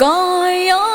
Kaya